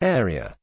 area.